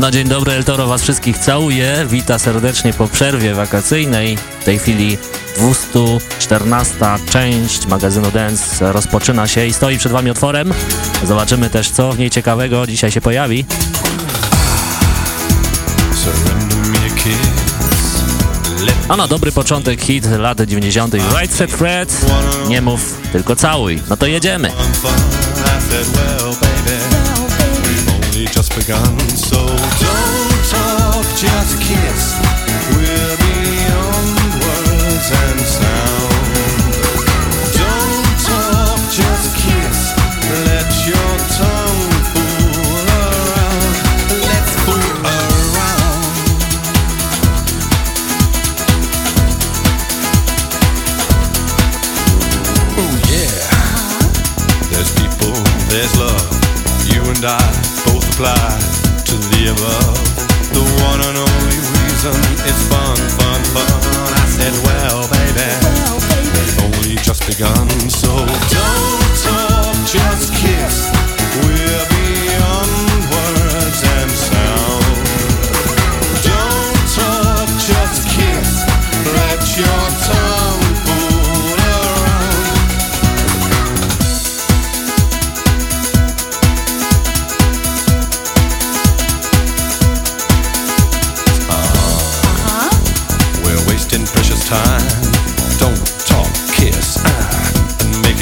Na dzień dobry, El Toro was wszystkich całuje. Wita serdecznie po przerwie wakacyjnej. W tej chwili 214 część magazynu Dance rozpoczyna się i stoi przed wami otworem. Zobaczymy też, co w niej ciekawego dzisiaj się pojawi. A na dobry początek hit lat 90. Right Set Fred. Nie mów, tylko całuj. No to jedziemy. Begun. So don't talk, just kiss. Reply to the above. The one and only reason it's fun, fun, fun. I said, well, baby, oh, well, baby. we've only just begun, so don't talk, just kiss. We're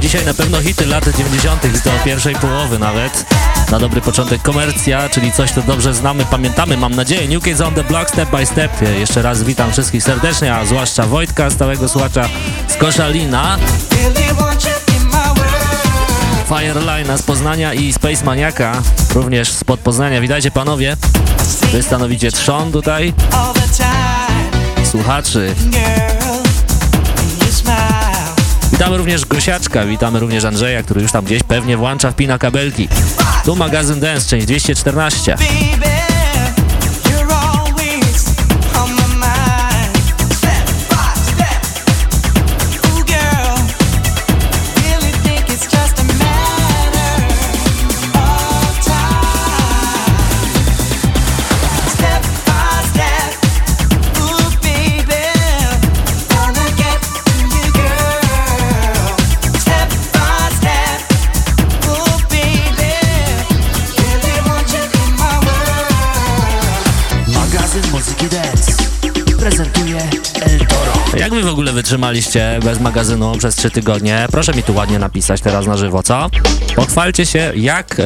Dzisiaj na pewno hity lat 90. do pierwszej połowy nawet. Na dobry początek komercja, czyli coś, co dobrze znamy, pamiętamy, mam nadzieję. New Kids on the Block, Step by Step. Jeszcze raz witam wszystkich serdecznie, a zwłaszcza Wojtka, stałego słuchacza z Koszalina. Fireline z Poznania i Space Maniaka, również spod Poznania. Witajcie panowie. Wy stanowicie trzon tutaj słuchaczy. Witamy również Gosiaczka, witamy również Andrzeja, który już tam gdzieś pewnie włącza, wpina kabelki. Tu magazyn Dance, część 214. Ogóle wytrzymaliście bez magazynu przez trzy tygodnie? Proszę mi tu ładnie napisać teraz na żywo, co? Pochwalcie się, jak e,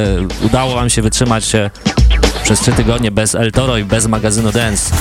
udało wam się wytrzymać się przez trzy tygodnie bez El Toro i bez magazynu Dance.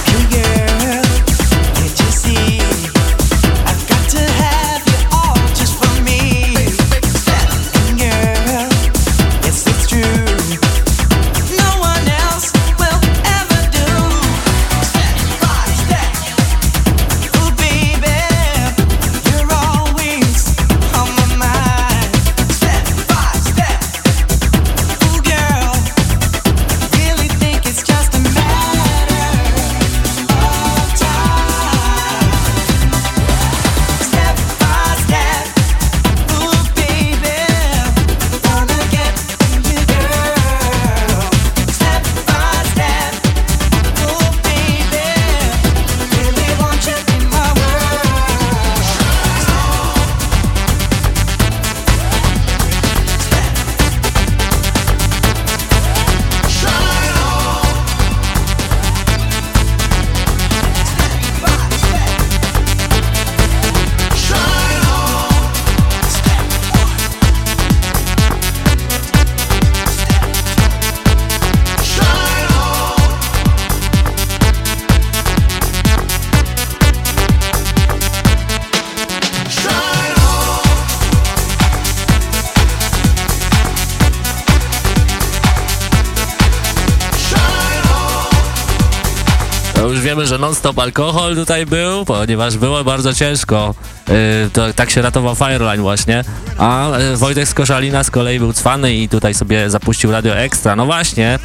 Non-stop alkohol tutaj był, ponieważ było bardzo ciężko. Yy, to, tak się ratował Fireline właśnie. A yy, Wojtek z Koszalina z kolei był cwany i tutaj sobie zapuścił Radio Extra. No właśnie,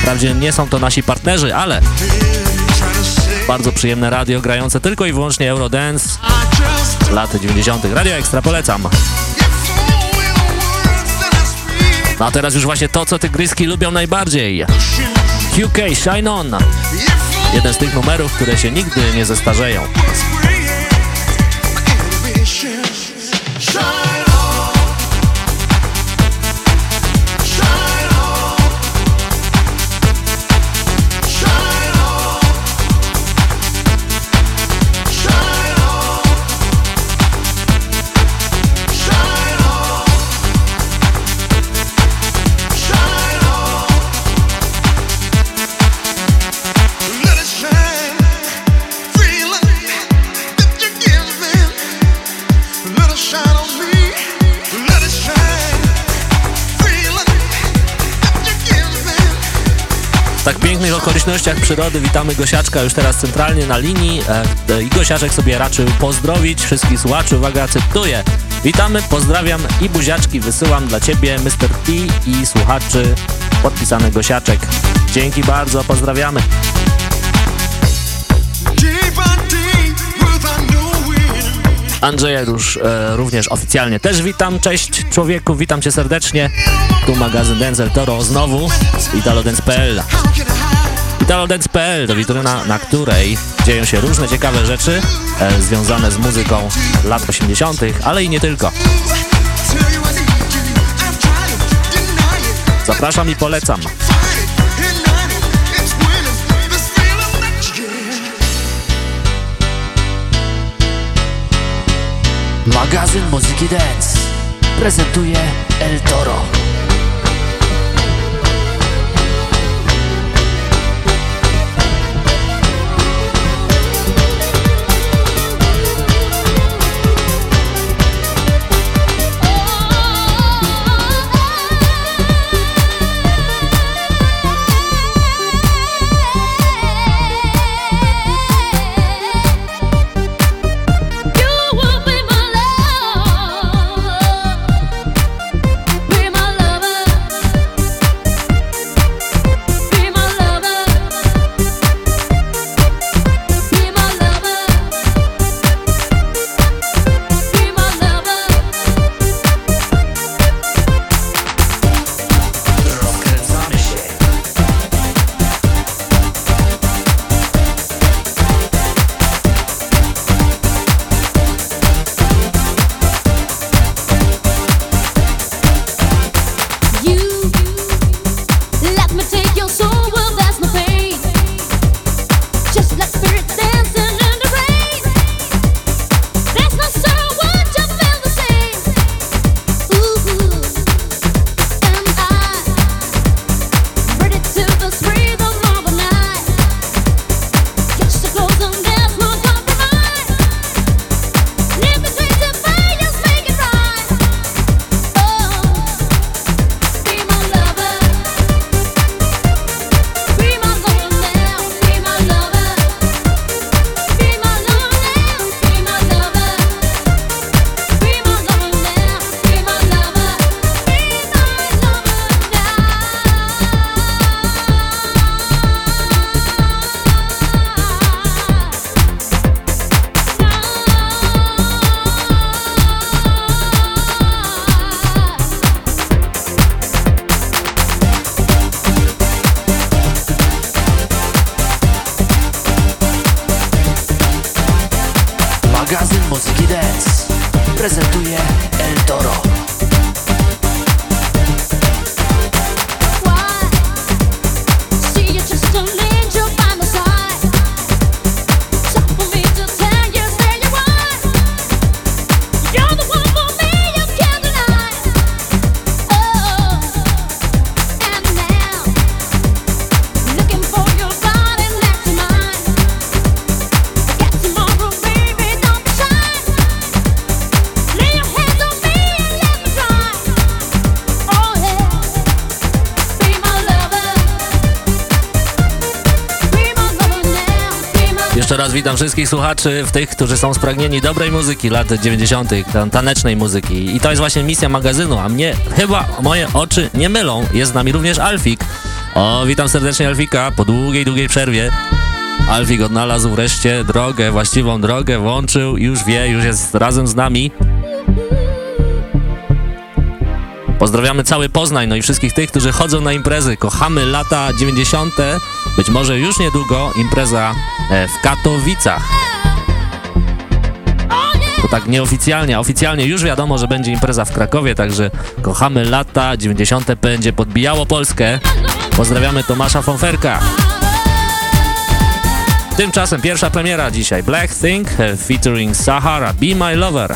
wprawdzie nie są to nasi partnerzy, ale bardzo przyjemne radio grające tylko i wyłącznie Eurodance lat 90. Radio Extra polecam. No a teraz już właśnie to, co tygryski lubią najbardziej. UK Shine On. Jeden z tych numerów, które się nigdy nie zestarzeją. Okolicznościach przyrody witamy Gosiaczka już teraz centralnie na linii e, i Gosiaczek sobie raczył pozdrowić wszystkich słuchaczy. Uwaga, cytuję. Witamy, pozdrawiam i buziaczki wysyłam dla Ciebie, Mr. P i słuchaczy podpisany Gosiaczek. Dzięki bardzo, pozdrawiamy. Andrzeja już e, również oficjalnie też witam. Cześć człowieku, witam cię serdecznie. Tu magazyn Denzel Toro znowu, italodance.pl italodance.pl to witryna, na której dzieją się różne ciekawe rzeczy e, związane z muzyką lat 80., ale i nie tylko. Zapraszam i polecam. Magazyn Muzyki Dance prezentuje El Toro. Wszystkich słuchaczy, w tych, którzy są spragnieni dobrej muzyki lat 90., tanecznej muzyki. I to jest właśnie misja magazynu, a mnie chyba moje oczy nie mylą. Jest z nami również Alfik. O, witam serdecznie Alfika po długiej, długiej przerwie. Alfik odnalazł wreszcie drogę, właściwą drogę, włączył, już wie, już jest razem z nami. Pozdrawiamy cały Poznań, no i wszystkich tych, którzy chodzą na imprezy. Kochamy lata 90. Być może już niedługo impreza w Katowicach. To tak nieoficjalnie, a oficjalnie już wiadomo, że będzie impreza w Krakowie, także kochamy lata 90. będzie podbijało Polskę. Pozdrawiamy Tomasza Fonferka. Tymczasem pierwsza premiera dzisiaj. Black Thing e, featuring Sahara, Be My Lover.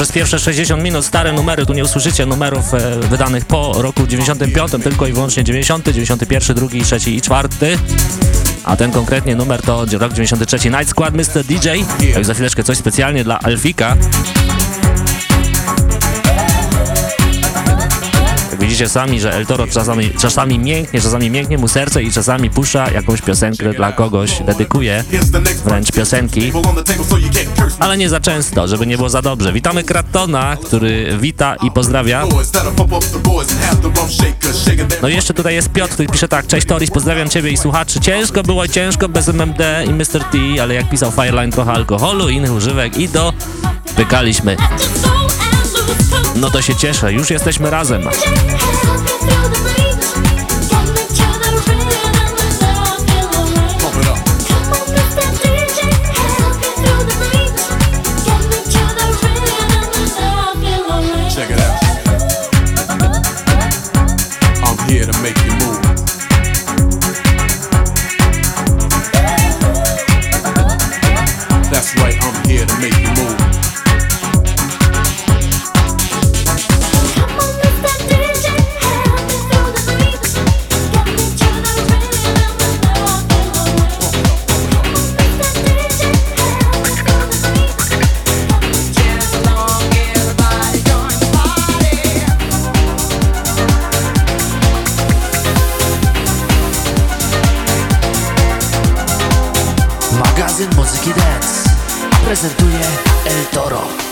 Przez pierwsze 60 minut stare numery, tu nie usłyszycie numerów e, wydanych po roku 95, tylko i wyłącznie 90, 91, 2, 3 i 4. A ten konkretnie numer to rok 93 Night Squad Mr. DJ. Tak za chwileczkę coś specjalnie dla Alfika. widzicie sami, że El Toro czasami, czasami mięknie, czasami mięknie mu serce i czasami puszcza jakąś piosenkę dla kogoś, dedykuje wręcz piosenki, ale nie za często, żeby nie było za dobrze. Witamy Kratona, który wita i pozdrawia. No i jeszcze tutaj jest Piotr, który pisze tak, cześć Toris, pozdrawiam Ciebie i słuchaczy. Ciężko było, ciężko bez MMD i Mr. T, ale jak pisał Fireline trochę alkoholu i innych używek i do pykaliśmy. No to się cieszę, już jesteśmy razem. prezentuje El Toro.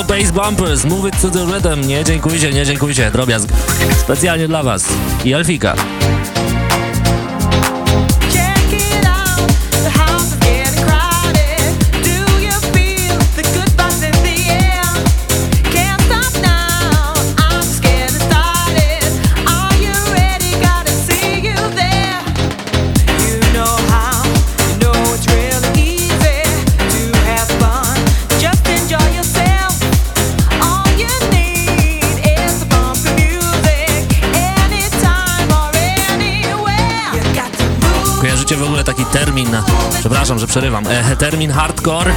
Samo Bass Bumpers, Move It to the Rhythm. Nie dziękujcie, nie dziękujcie, drobiazg. Specjalnie dla was. I Elfika. Przepraszam, że przerywam, e, termin hardcore.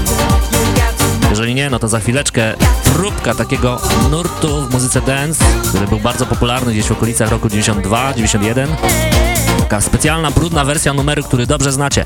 Jeżeli nie, no to za chwileczkę próbka takiego nurtu w muzyce dance, który był bardzo popularny gdzieś w okolicach roku 92-91. Taka specjalna, brudna wersja numeru, który dobrze znacie.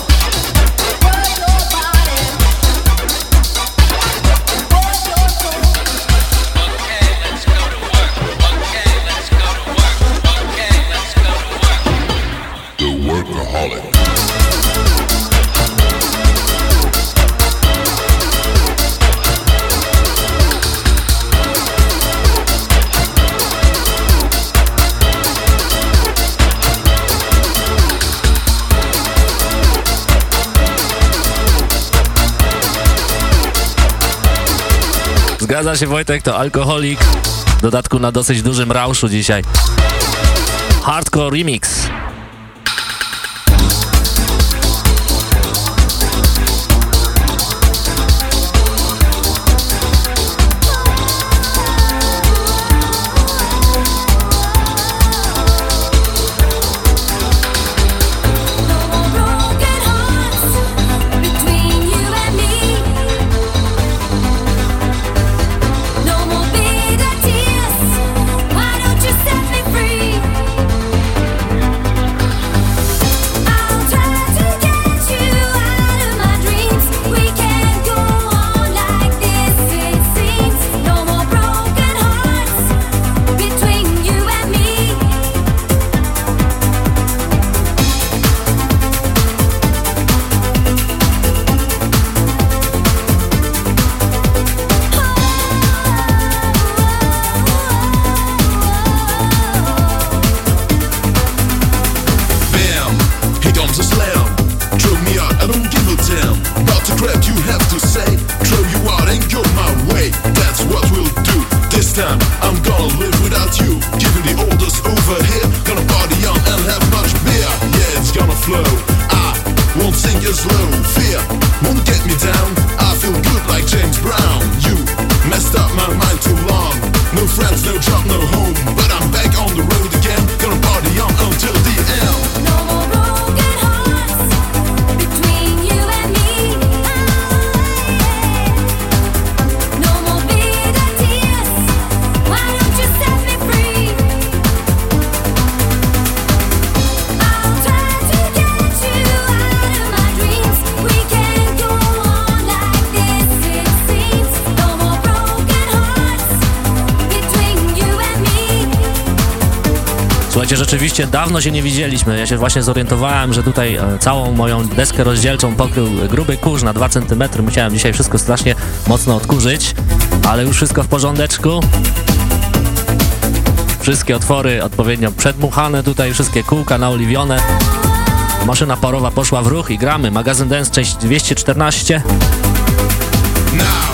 Zgadza się Wojtek, to alkoholik. W dodatku na dosyć dużym rauszu dzisiaj. Hardcore Remix. rzeczywiście dawno się nie widzieliśmy. Ja się właśnie zorientowałem, że tutaj e, całą moją deskę rozdzielczą pokrył gruby kurz na 2 cm. Musiałem dzisiaj wszystko strasznie mocno odkurzyć, ale już wszystko w porządeczku. Wszystkie otwory odpowiednio przedmuchane tutaj, wszystkie kółka naoliwione. Maszyna parowa poszła w ruch i gramy. Magazyn Dance, część 214. Now.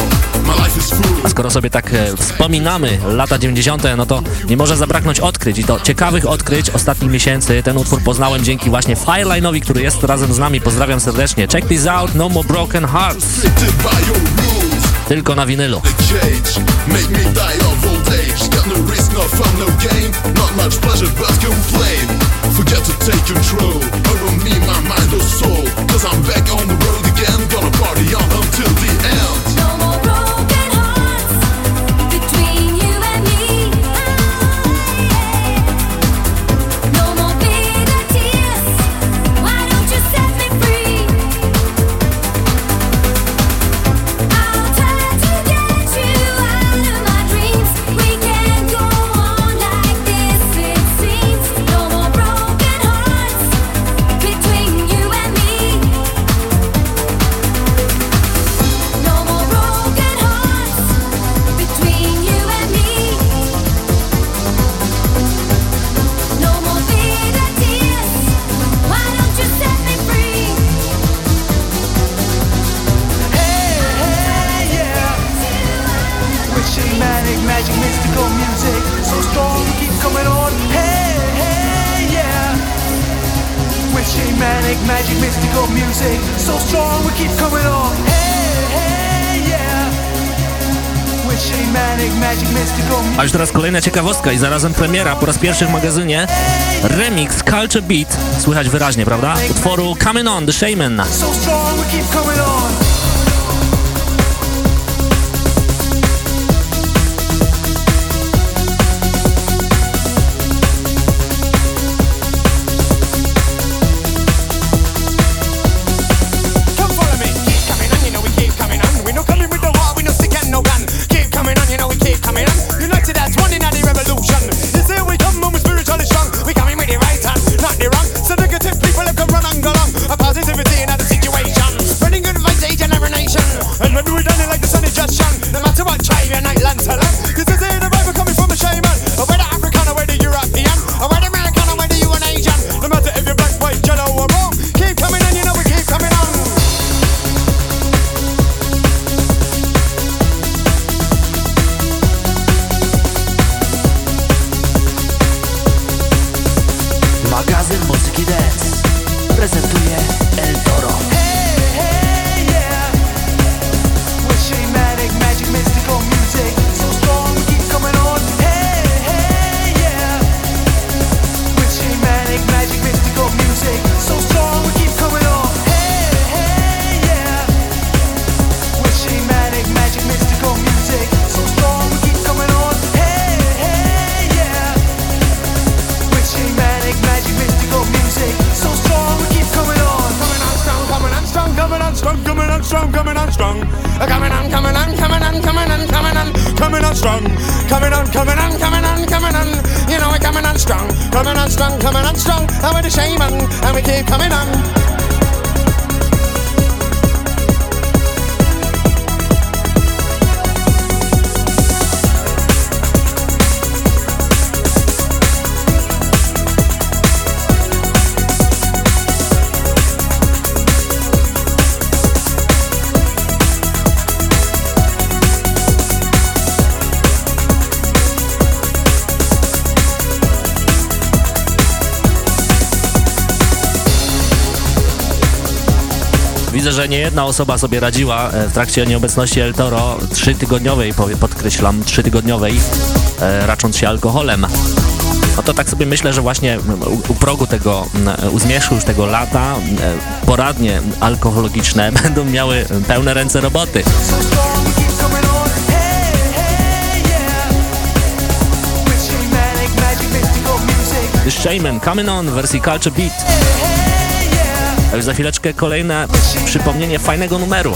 A skoro sobie tak e, wspominamy lata 90., no to nie może zabraknąć odkryć i to ciekawych odkryć ostatnich miesięcy. Ten utwór poznałem dzięki właśnie Fireline'owi, który jest razem z nami. Pozdrawiam serdecznie. Check this out, No More Broken Hearts. Tylko na winylu. Forget to take control over me, my mind or soul Cause I'm back on the road again Gonna party on until the end ciekawostka i zarazem premiera po raz pierwszy w magazynie. Remix Culture Beat, słychać wyraźnie, prawda? Utworu Coming On, The Shaman. So strong, we keep coming on. jedna osoba sobie radziła e, w trakcie nieobecności El Toro, trzytygodniowej, podkreślam, trzytygodniowej, e, racząc się alkoholem. No to tak sobie myślę, że właśnie u, progu tego, u zmierzchu już tego lata e, poradnie alkohologiczne będą miały pełne ręce roboty. The Shaman Coming On w wersji Culture Beat. Za chwileczkę kolejne przypomnienie fajnego numeru.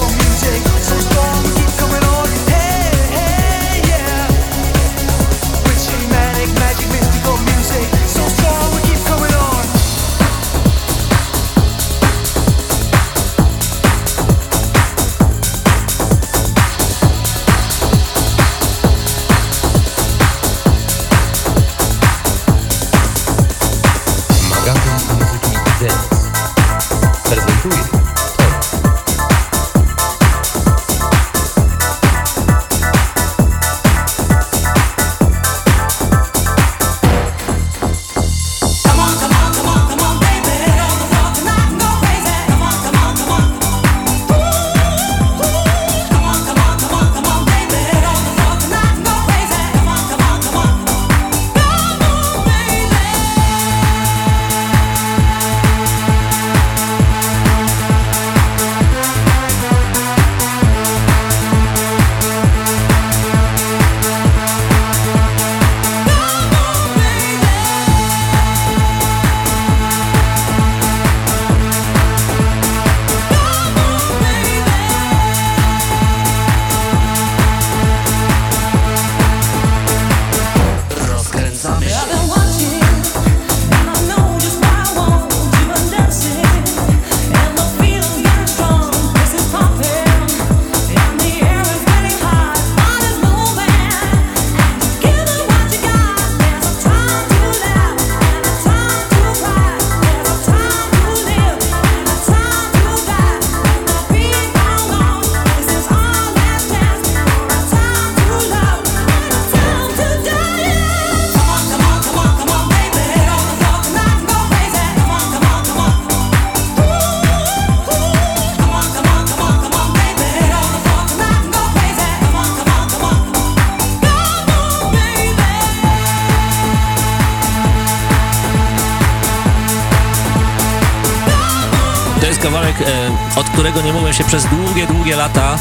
się przez długie, długie lata,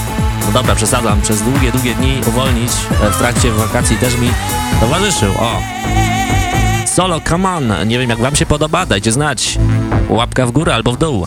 no dobra, przesadzam, przez długie, długie dni uwolnić e, w trakcie wakacji też mi towarzyszył, o. Solo, come on, nie wiem jak wam się podoba, dajcie znać. Łapka w górę albo w dół.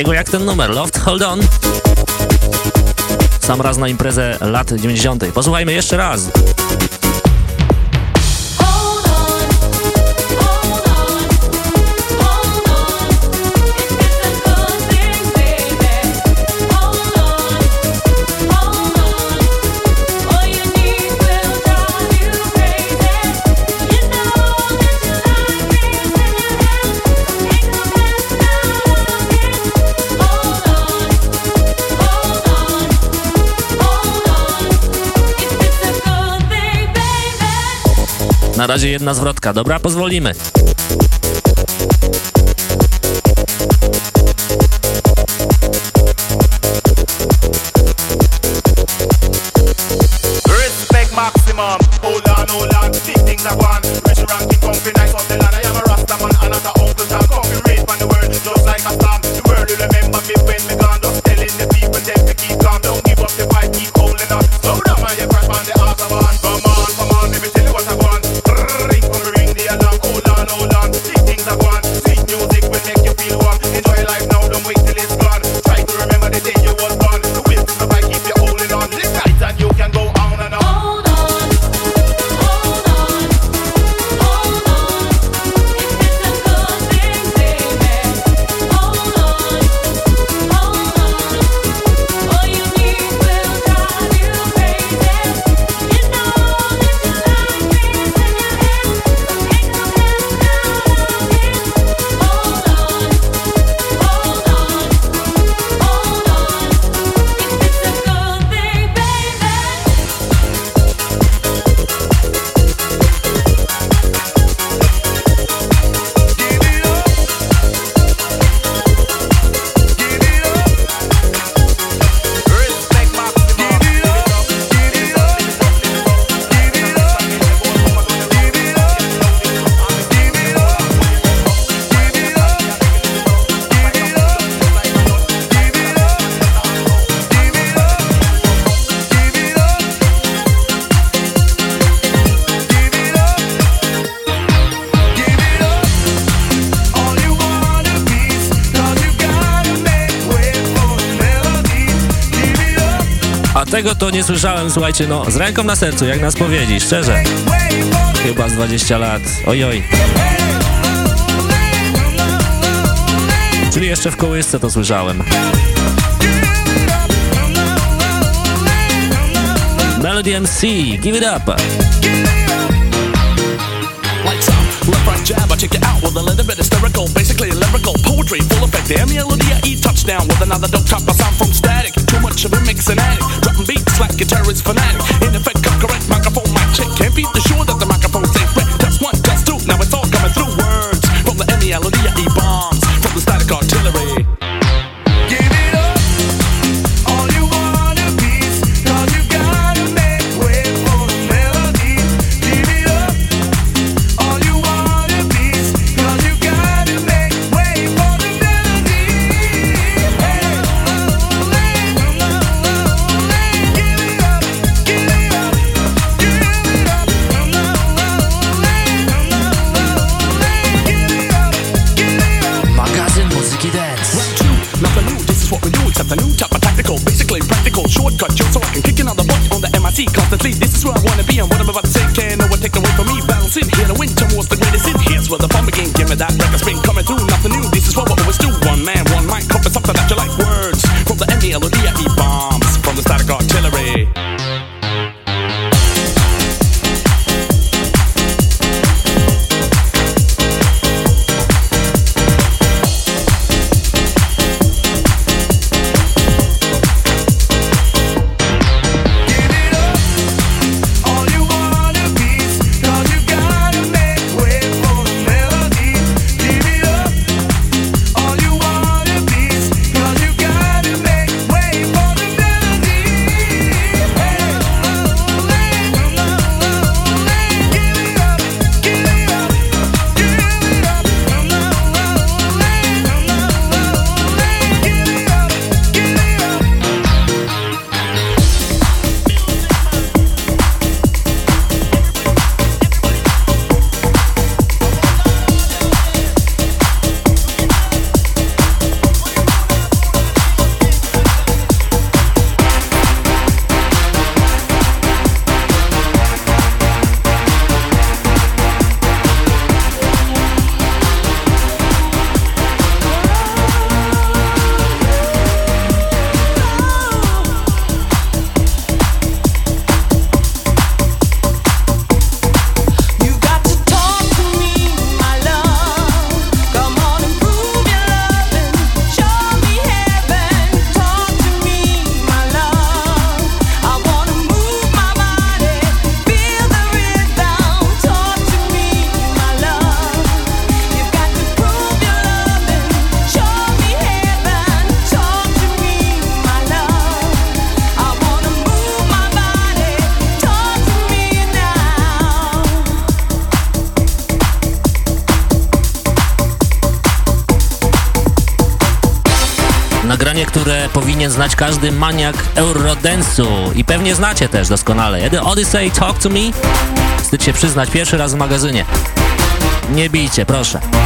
takiego jak ten numer, Loft Hold On. Sam raz na imprezę lat 90. Posłuchajmy jeszcze raz. Na razie jedna zwrotka, dobra? Pozwolimy. słyszałem, słuchajcie, no z ręką na sercu, jak nas powiedzi, szczerze. Chyba z 20 lat, ojoj. Czyli jeszcze w kołysce to słyszałem. Melody MC, give it up. jab. I check it out with a little bit hysterical, basically lyrical poetry, full effect. Damn melody, I eat touchdown with another dope. I każdy maniak Eurodensu i pewnie znacie też doskonale. The Odyssey, Talk to Me, wstyd się przyznać, pierwszy raz w magazynie. Nie bijcie, proszę.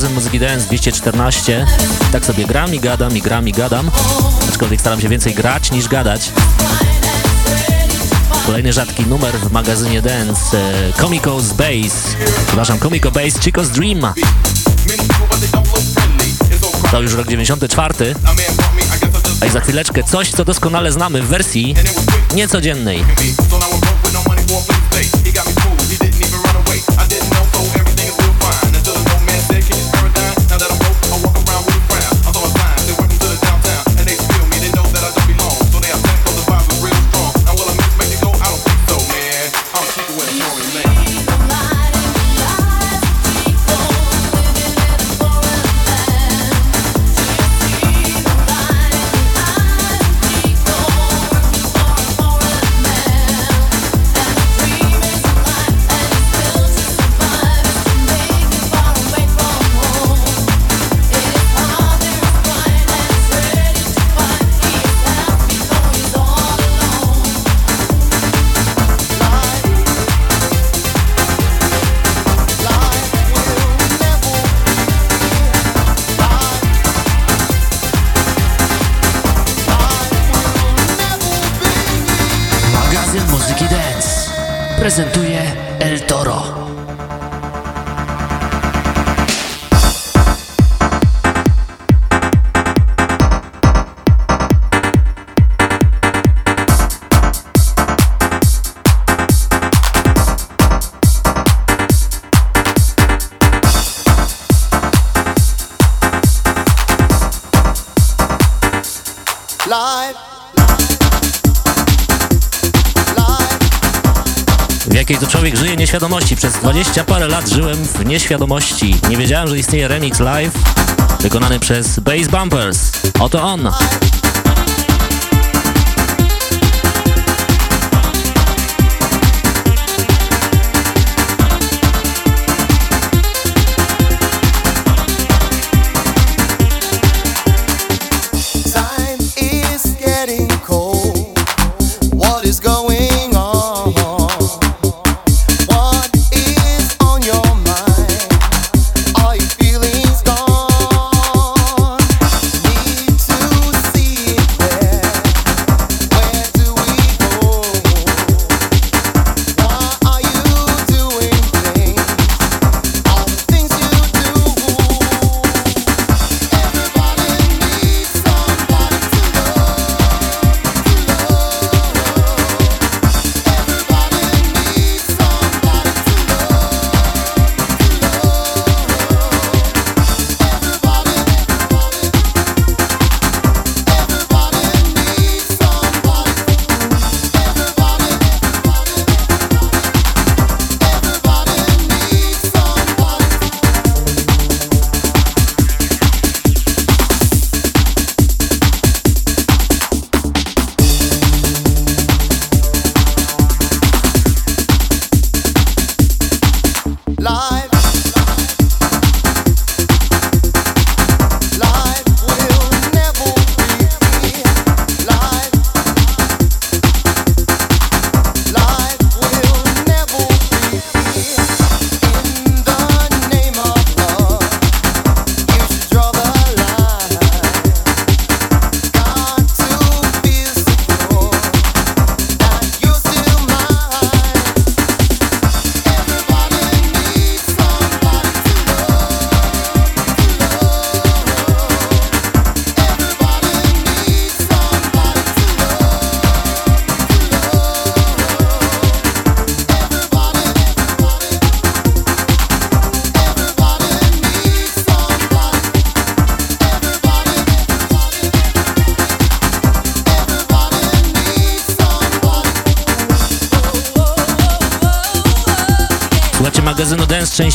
Magazyn Muzyki Dance 214. Tak sobie gram i gadam, i gram, i gadam. Aczkolwiek staram się więcej grać niż gadać. Kolejny rzadki numer w magazynie Dance. E, Comico's Bass. Przepraszam, Comico Bass, Chico's Dream. To już rok 94. A i za chwileczkę coś, co doskonale znamy w wersji niecodziennej. Przez 20 parę lat żyłem w nieświadomości. Nie wiedziałem, że istnieje remix live wykonany przez Bass Bumpers. Oto on.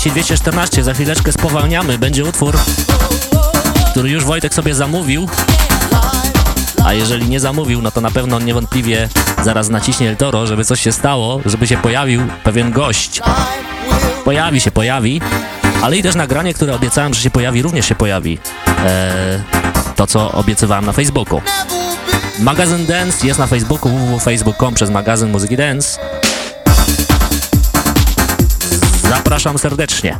Części 214. Za chwileczkę spowalniamy. Będzie utwór, który już Wojtek sobie zamówił. A jeżeli nie zamówił, no to na pewno niewątpliwie zaraz naciśnie El Toro, żeby coś się stało, żeby się pojawił pewien gość. Pojawi się, pojawi. Ale i też nagranie, które obiecałem, że się pojawi, również się pojawi. Eee, to, co obiecywałem na Facebooku. Magazyn Dance jest na Facebooku www.facebook.com przez magazyn Muzyki Dance. Zapraszam serdecznie.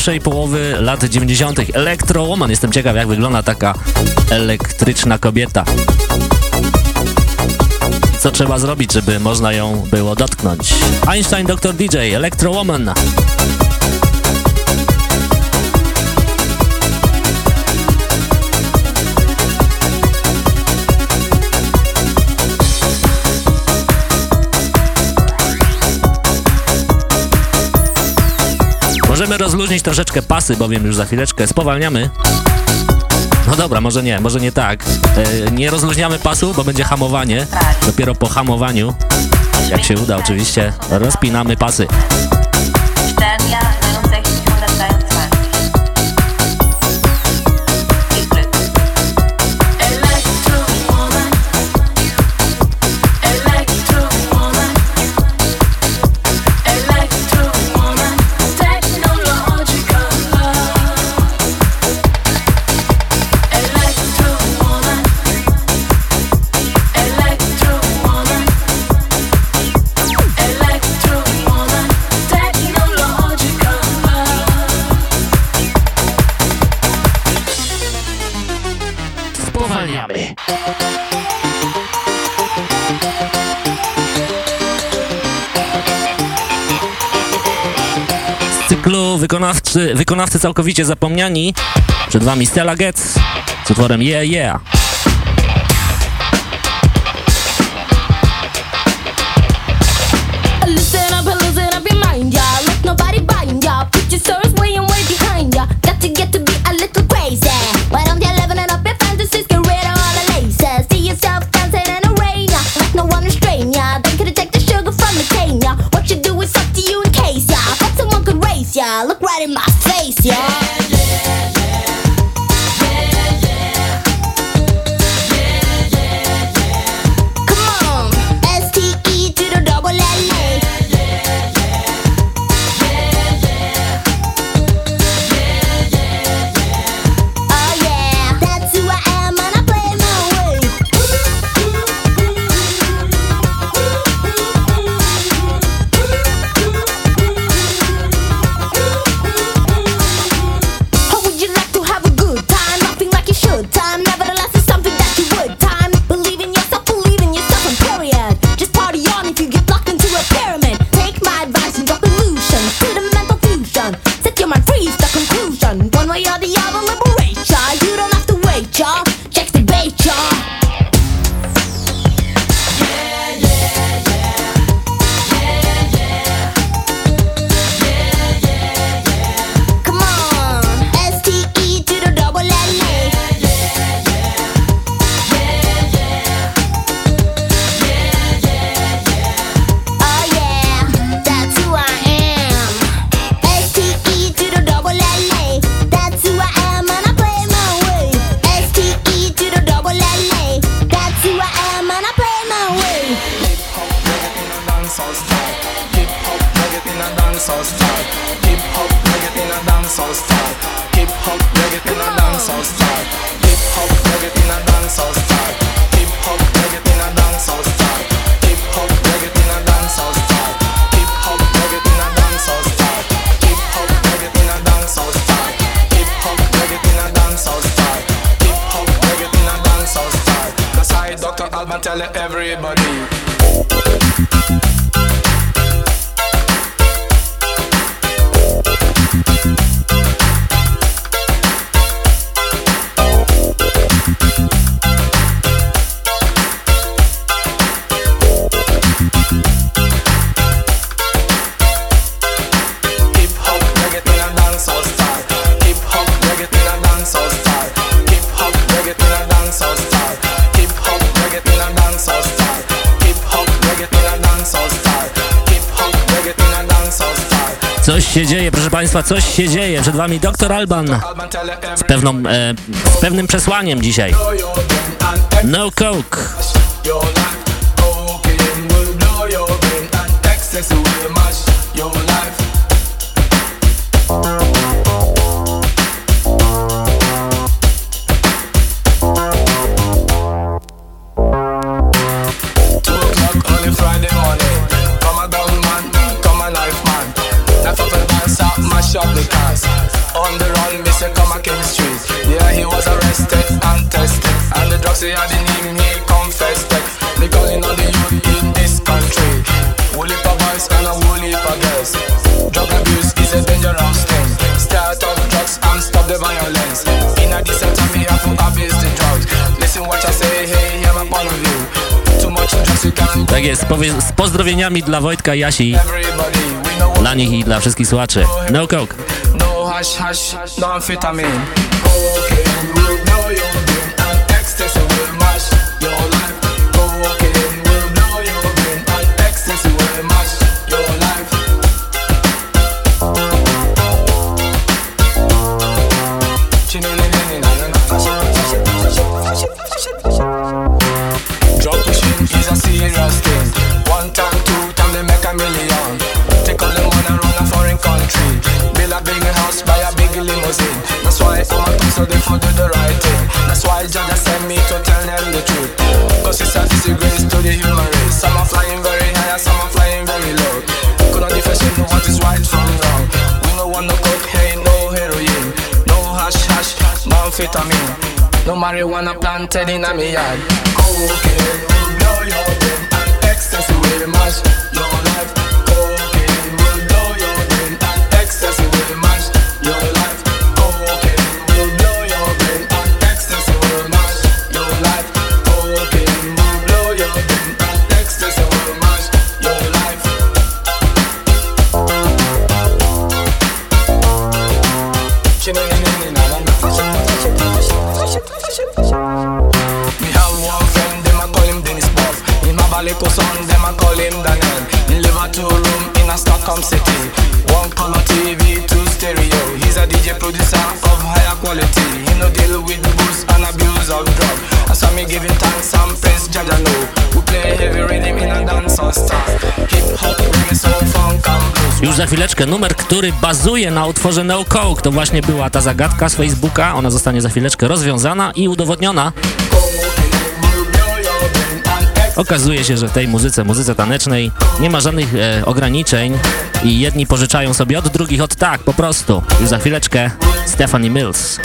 pierwszej połowy lat 90. Electro Woman. Jestem ciekaw, jak wygląda taka elektryczna kobieta. Co trzeba zrobić, żeby można ją było dotknąć? Einstein, Dr. DJ, Electro Woman. Możemy rozluźnić troszeczkę pasy, bowiem już za chwileczkę spowalniamy. No dobra, może nie, może nie tak. E, nie rozluźniamy pasu, bo będzie hamowanie. Tak. Dopiero po hamowaniu, jak się uda oczywiście, rozpinamy pasy. całkowicie zapomniani. Przed wami Stella Getz z utworem Yeah Yeah. Państwa, coś się dzieje. Przed Wami Dr. Alban z, pewną, e, pewnym przesłaniem dzisiaj. No coke. your life. The. They calling on the youth in this country. Boys and a girls. Drug abuse is a dangerous thing. Start up drugs and stop the violence. In a decent time, we have to abuse the drugs. Listen what I say, hey, hear my point of view. Too much drugs you can Tak jest, z pozdrowieniami dla Wojtka i Jasi, know dla nich i dla wszystkich słuchaczy. No coke. No hash hash, no amphetamine. Cocaine so they for do the right thing. That's why Jah sent me to tell them the truth. Cause it's a disgrace to the human race. Some are flying very high, and some are flying very low. Couldn't differentiate what is right from wrong. We no want no cocaine, no heroin, no hash hash, no amphetamine. No marijuana planted in a yard. Cocaine blow your brain and ecstasy will mash Już za chwileczkę numer, który bazuje na utworze No Coke. To właśnie była ta zagadka z Facebooka. Ona zostanie za chwileczkę rozwiązana i udowodniona. Okazuje się, że w tej muzyce, muzyce tanecznej nie ma żadnych e, ograniczeń i jedni pożyczają sobie od drugich od tak, po prostu. Już za chwileczkę Stephanie Mills.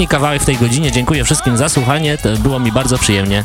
Ostatni kawałek w tej godzinie. Dziękuję wszystkim za słuchanie. To było mi bardzo przyjemnie.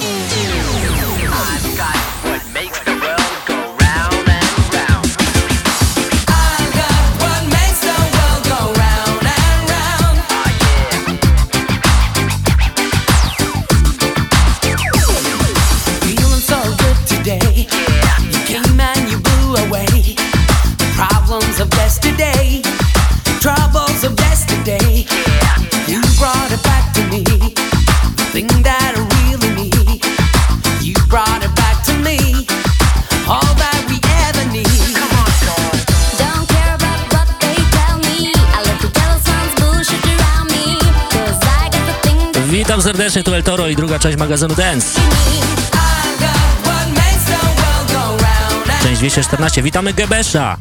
Of yesterday, troubles of yesterday. You brought it back to me, the thing that I really need. You brought it back to me, all that we ever need. Don't care about what they tell me. I let the jealous ones bullshit around me. 'Cause I got the thing that Witam serdecznie, tu El Toro i druga część magazynu Dance. What makes the world go round and Część 214. Witamy Gebesza.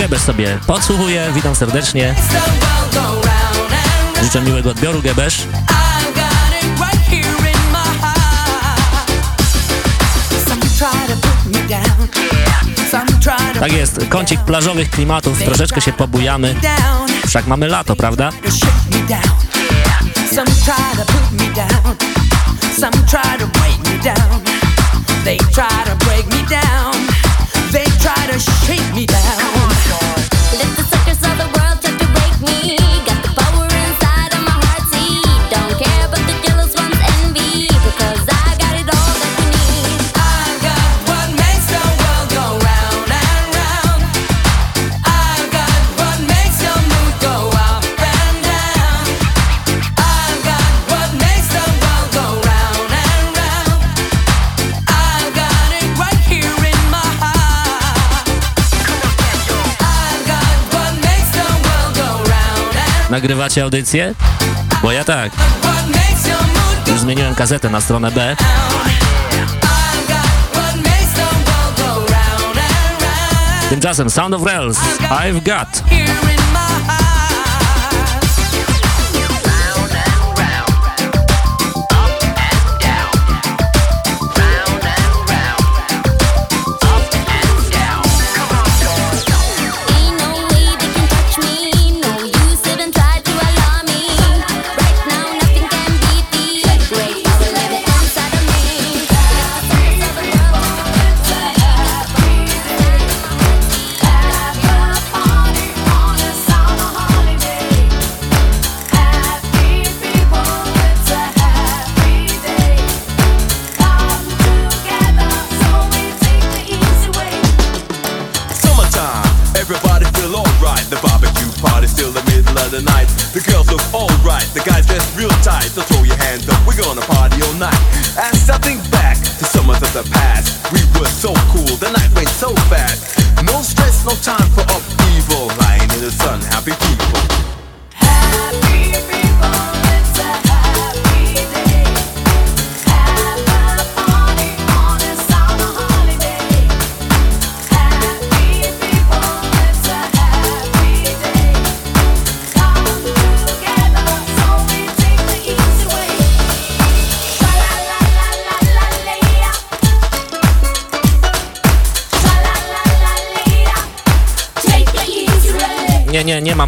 Gebesz sobie podsłuchuje. Witam serdecznie. Życzę miłego odbioru, Gebesz. Tak jest, kącik plażowych klimatów. Troszeczkę się pobujamy. Wszak mamy lato, prawda? Some try to break me down. They try to break me down. They try to shake me down. Oh Nagrywacie audycję? Bo ja tak. Już zmieniłem kasetę na stronę B. Tymczasem Sound of Rails, I've Got.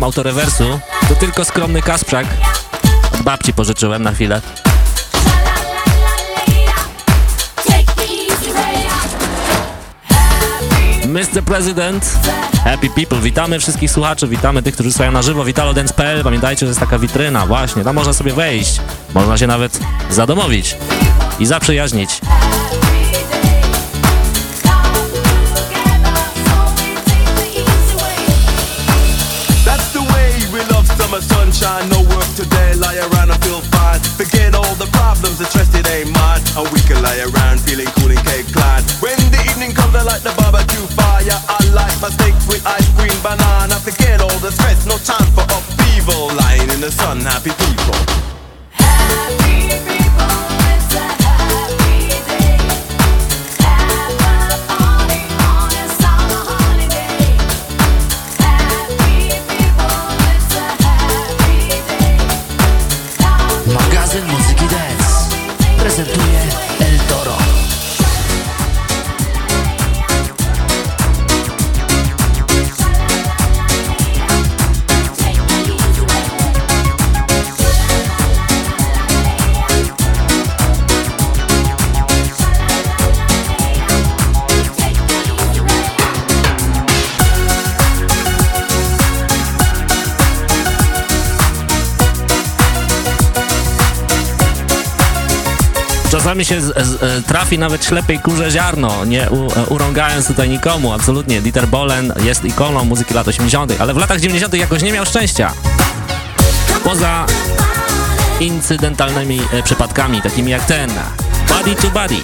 Mam autorewersu. To tylko skromny Kasprzak. Od babci pożyczyłem na chwilę. Mr. President, Happy People, witamy wszystkich słuchaczy, witamy tych, którzy słuchają na żywo, witalodance.pl, pamiętajcie, że jest taka witryna, właśnie, tam można sobie wejść, można się nawet zadomowić i zaprzyjaźnić. And we can lie around feeling cool and cake glad. When the evening comes, I like the barbecue fire. I like my steak with ice cream, banana. Forget all the stress, no time for upheaval. Lying in the sun, happy people. Czasami się z, z, e, trafi nawet ślepej kurze ziarno, nie u, e, urągając tutaj nikomu, absolutnie. Dieter Bohlen jest ikoną muzyki lat 80., ale w latach 90. jakoś nie miał szczęścia. Poza incydentalnymi e, przypadkami, takimi jak ten. Body to Body.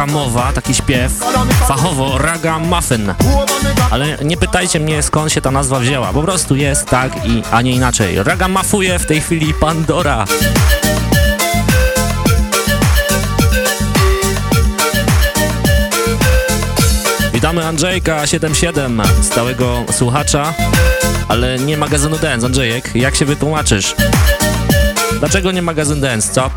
ragamowa, taki śpiew, fachowo raga muffin. Ale nie pytajcie mnie skąd się ta nazwa wzięła, po prostu jest tak i a nie inaczej. Raga mafuje w tej chwili Pandora. Witamy Andrzejka 77, stałego słuchacza, ale nie magazynu Dance. Andrzejek, jak się wytłumaczysz? Dlaczego nie magazyn Dance, co?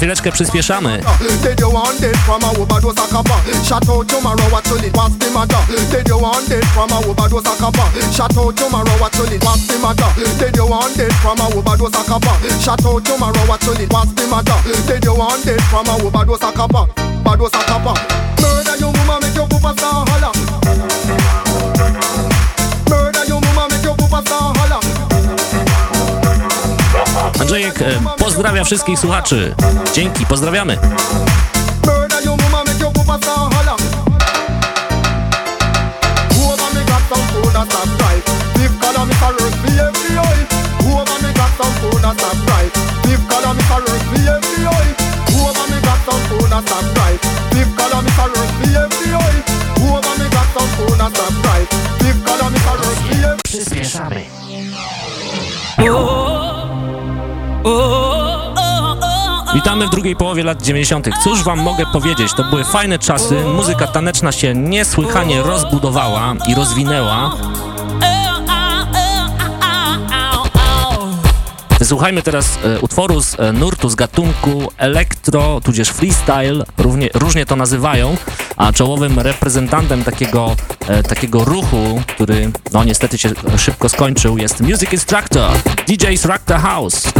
chwileczkę przyspieszamy. Murder your woman, make your papa star holler. Andrzejek e, pozdrawia wszystkich słuchaczy. Dzięki, pozdrawiamy. Przyspieszamy. Witamy w drugiej połowie lat 90. Cóż wam mogę powiedzieć, to były fajne czasy, muzyka taneczna się niesłychanie rozbudowała i rozwinęła. Słuchajmy teraz e, utworu z e, nurtu, z gatunku elektro, tudzież freestyle, równie, różnie to nazywają, a czołowym reprezentantem takiego, e, takiego ruchu, który no niestety się szybko skończył, jest Music Instructor, DJ Structor House.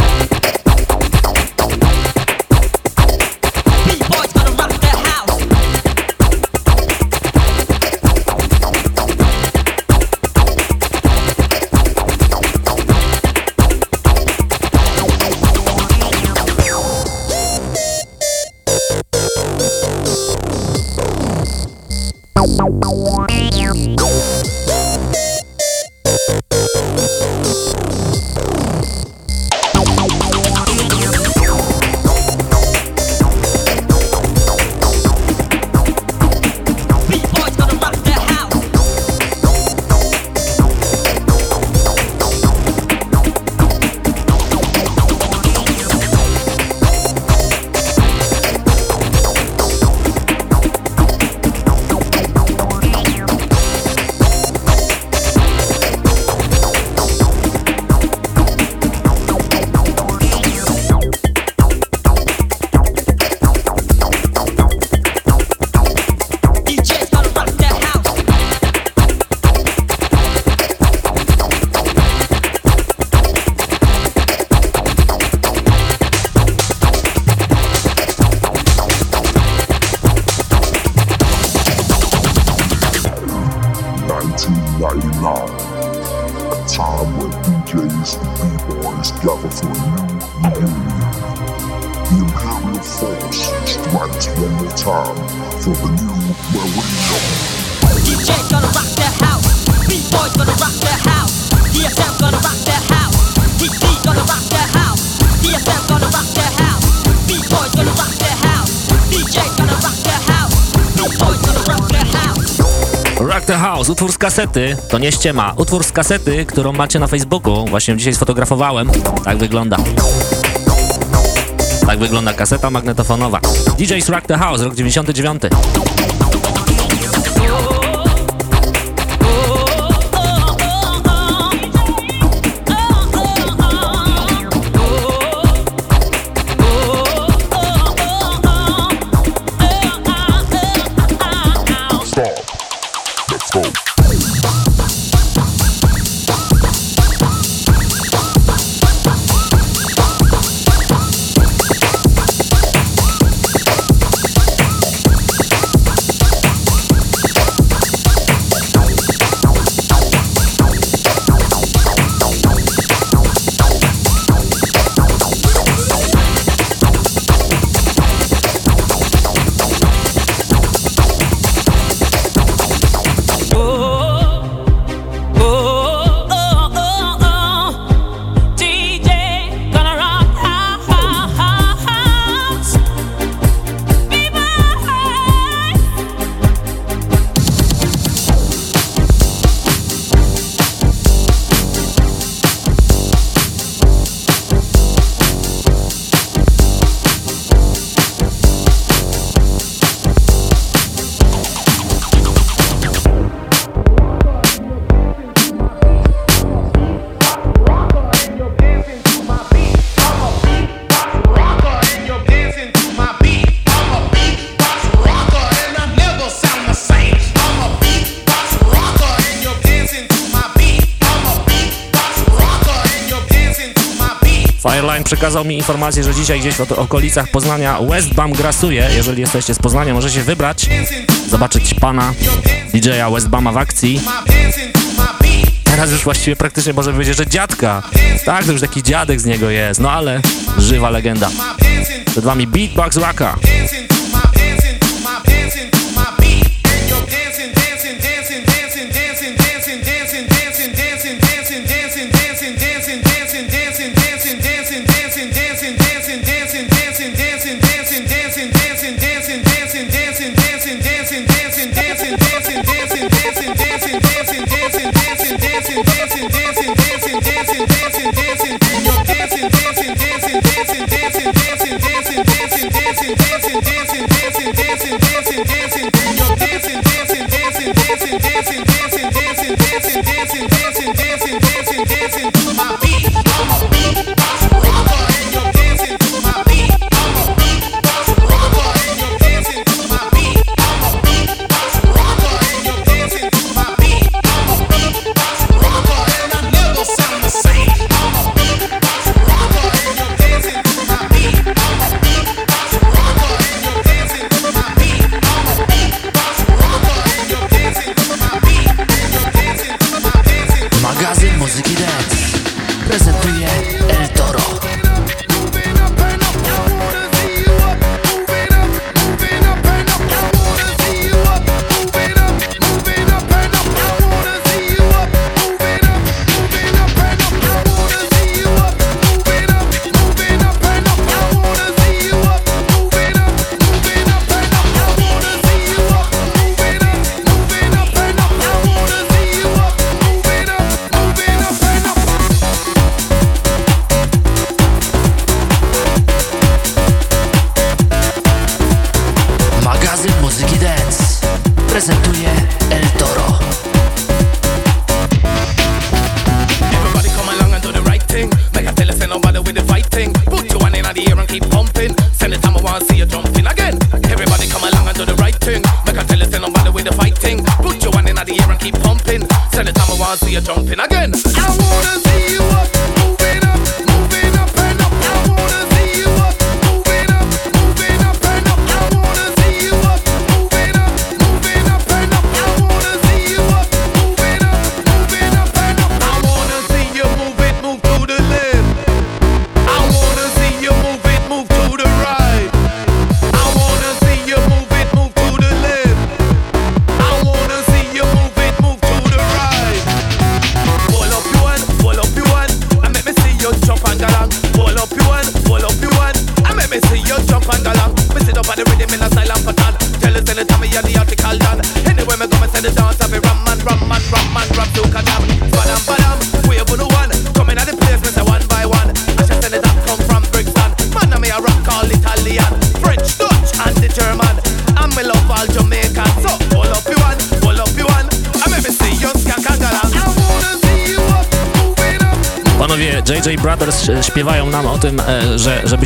kasety, to nie ściema, utwór z kasety, którą macie na Facebooku, właśnie dzisiaj sfotografowałem, tak wygląda. Tak wygląda kaseta magnetofonowa. DJ Rock the House, rok 99. przekazał mi informację, że dzisiaj gdzieś w okolicach Poznania Westbam grasuje. Jeżeli jesteście z Poznania, możecie wybrać, zobaczyć pana DJ-a Westbama w akcji. Teraz już właściwie praktycznie może powiedzieć, że dziadka. Tak, to już taki dziadek z niego jest, no ale żywa legenda. Przed wami Beatbox Rocka.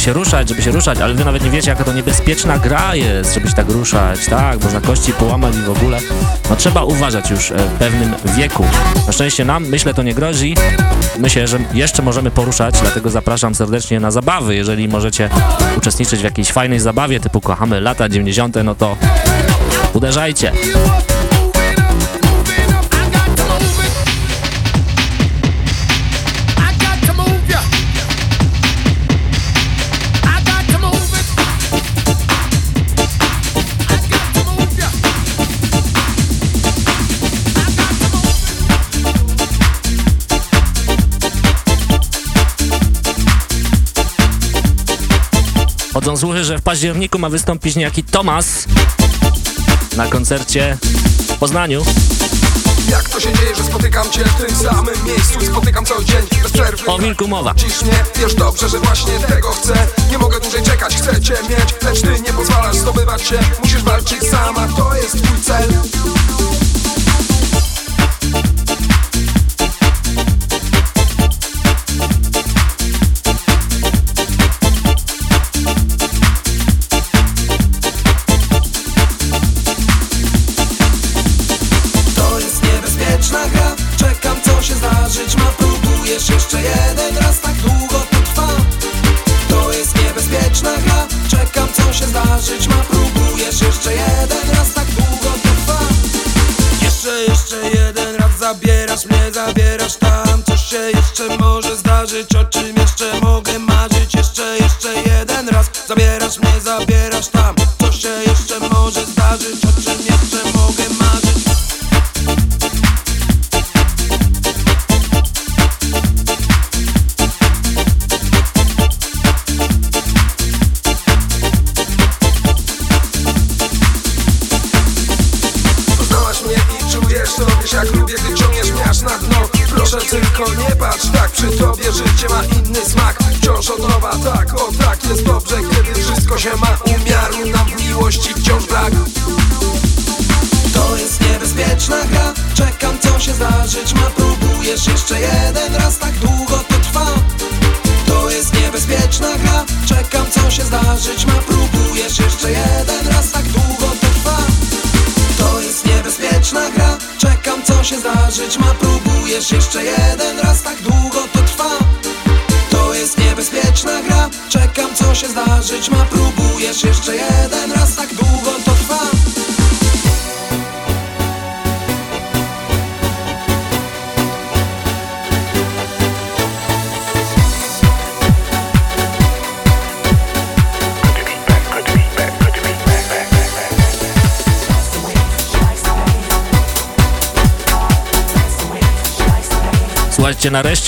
się ruszać, żeby się ruszać, ale wy nawet nie wiecie, jaka to niebezpieczna gra jest, żeby się tak ruszać, tak, można kości połamać i w ogóle. No trzeba uważać już e, w pewnym wieku. Na szczęście nam, myślę, to nie grozi. Myślę, że jeszcze możemy poruszać, dlatego zapraszam serdecznie na zabawy. Jeżeli możecie uczestniczyć w jakiejś fajnej zabawie, typu kochamy lata 90., no to uderzajcie. październiku ma wystąpić niejaki Tomas na koncercie w Poznaniu. Jak to się dzieje, że spotykam cię w tym samym miejscu i spotykam co dzień bez przerwy? O wilku mowa. Wiesz dobrze, że właśnie tego chcę. Nie mogę dłużej czekać, chcę cię mieć, lecz ty nie pozwalasz zdobywać się. Musisz walczyć sama, to jest twój cel.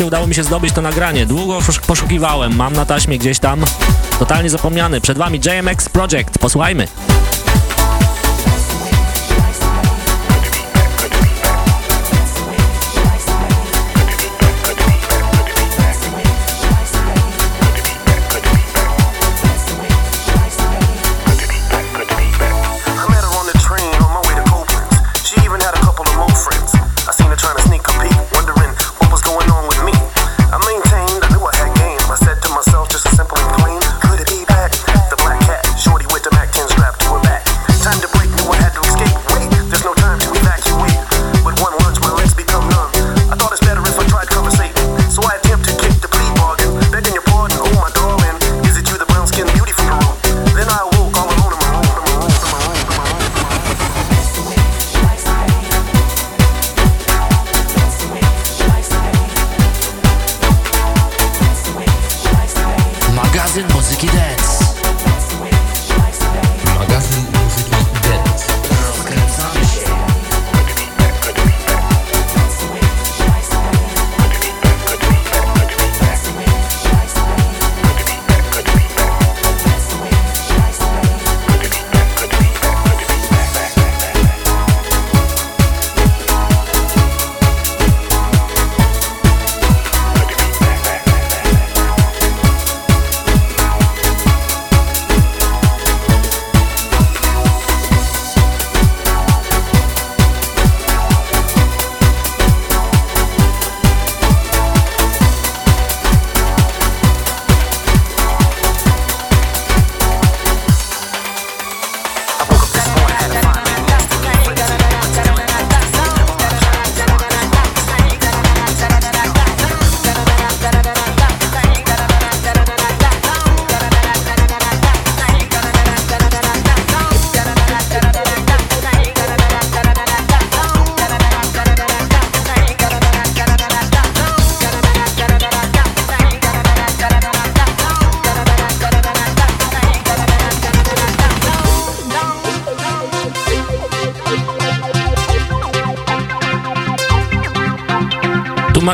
udało mi się zdobyć to nagranie. Długo poszukiwałem, mam na taśmie gdzieś tam. Totalnie zapomniany. Przed wami JMX Project. Posłuchajmy.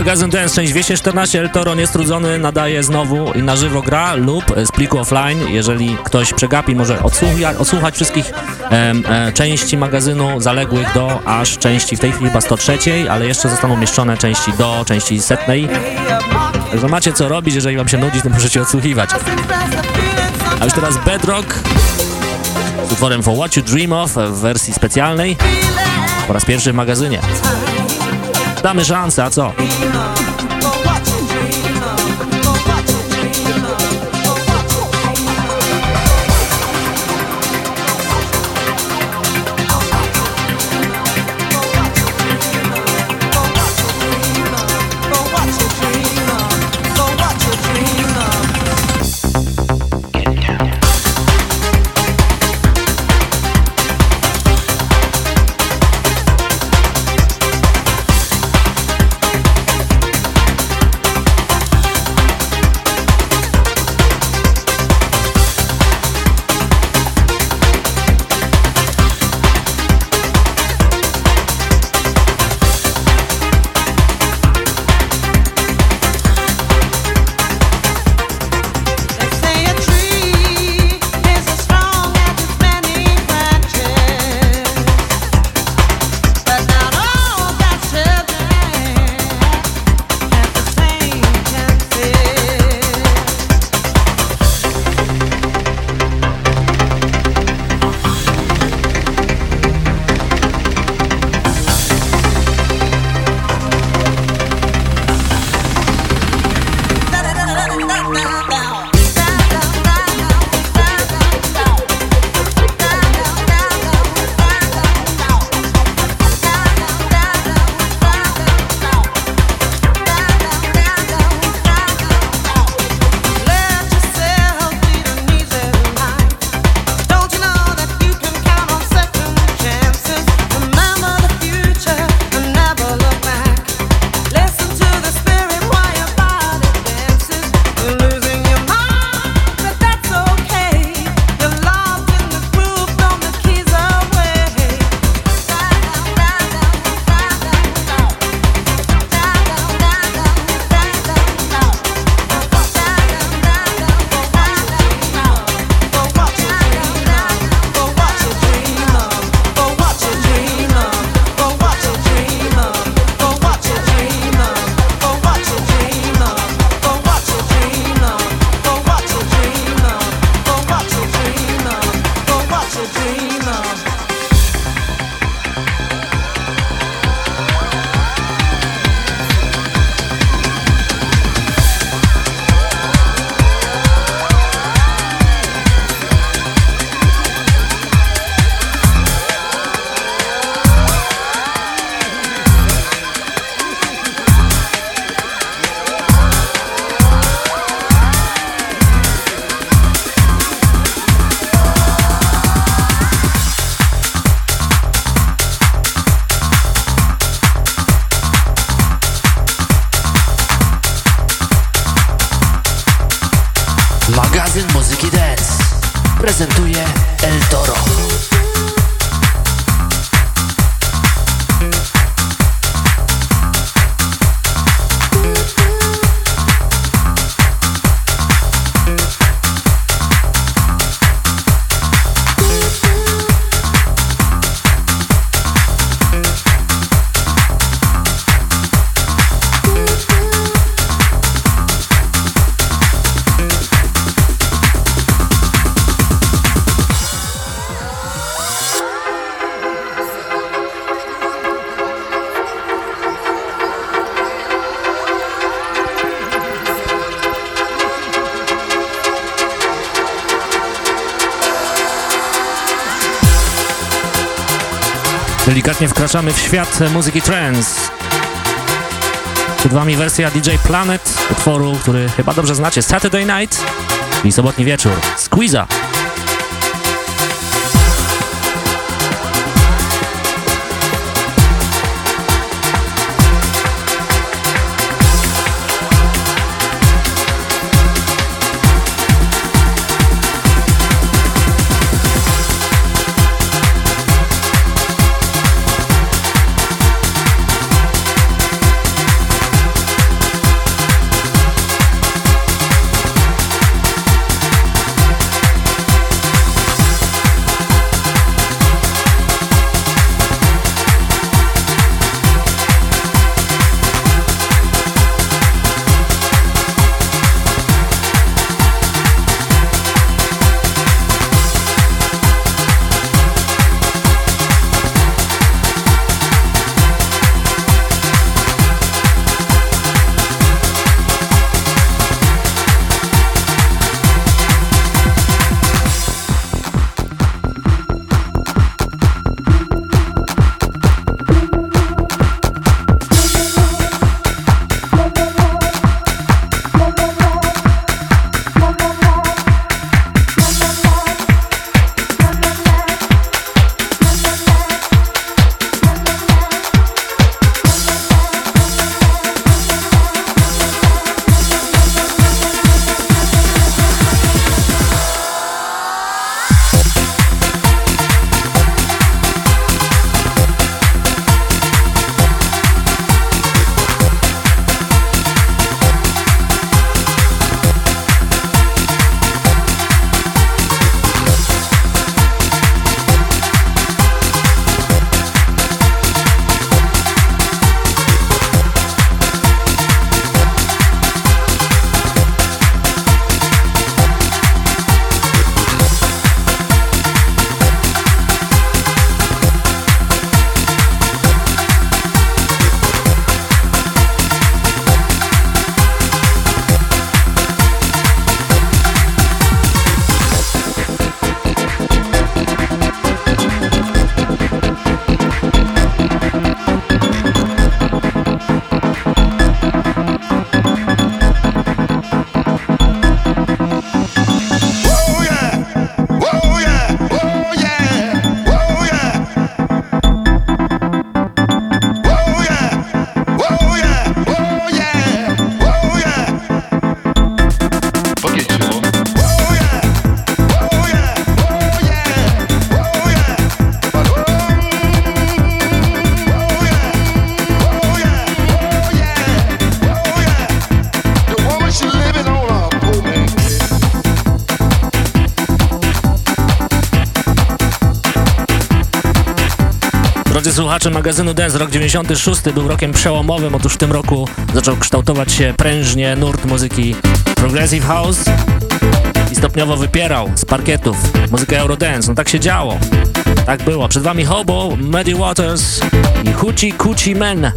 Magazyn Dance, część 214, El Toro Niestrudzony nadaje znowu i na żywo gra lub z pliku offline, jeżeli ktoś przegapi, może odsłuchać, odsłuchać wszystkich em, e, części magazynu zaległych do aż części w tej chwili chyba 103, ale jeszcze zostaną umieszczone części do części setnej. Także macie co robić, jeżeli wam się nudzi, to możecie odsłuchiwać. A już teraz Bedrock z utworem For What You Dream Of w wersji specjalnej po raz pierwszy w magazynie. Damy szansę, a co? Delikatnie wkraczamy w świat muzyki trance. Przed wami wersja DJ Planet, utworu, który chyba dobrze znacie, Saturday Night i sobotni wieczór. Squeeza. Drodzy słuchacze magazynu Dance, rok 96 był rokiem przełomowym. Otóż w tym roku zaczął kształtować się prężnie nurt muzyki Progressive House i stopniowo wypierał z parkietów muzykę Eurodance. No tak się działo. Tak było. Przed wami Hobo, Muddy Waters i Hoochie Coochie Men.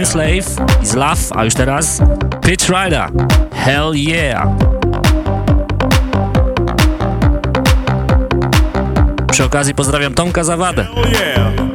Chwileczką Time Slave i Zlaw, a już teraz Pitch Rider. Hell yeah! Przy okazji pozdrawiam Tomka Zawadę. hell yeah.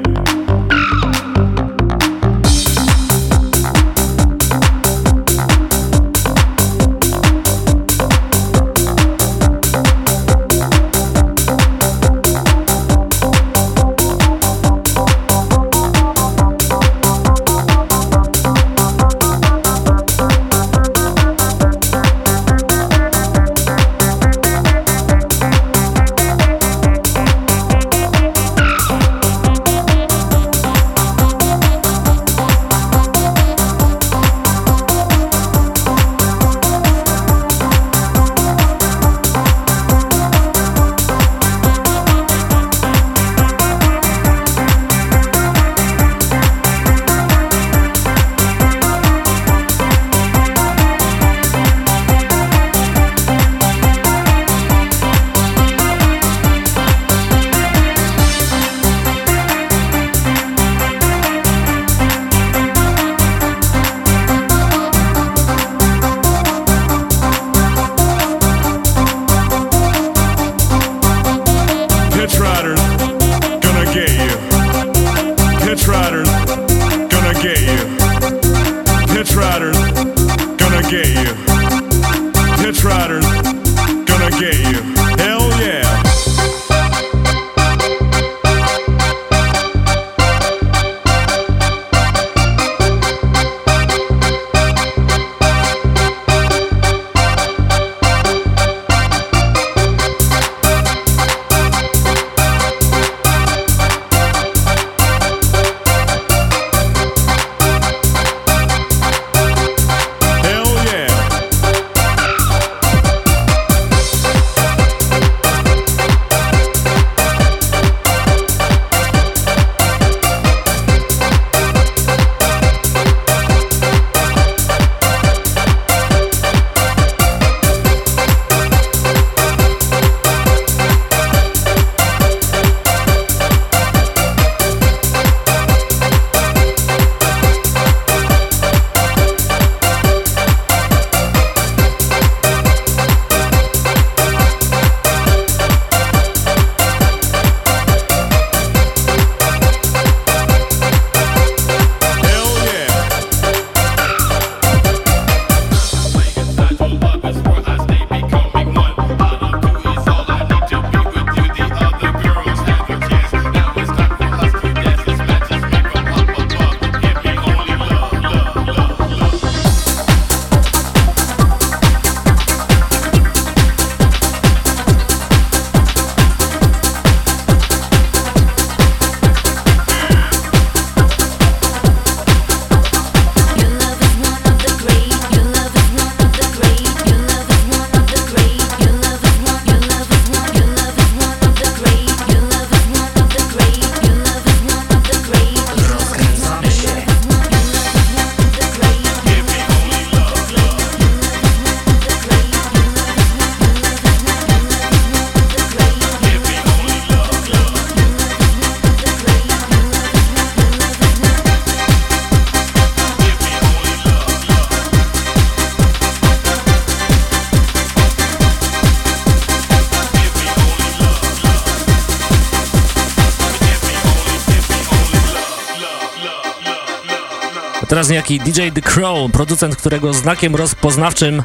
taki DJ The Crow, producent, którego znakiem rozpoznawczym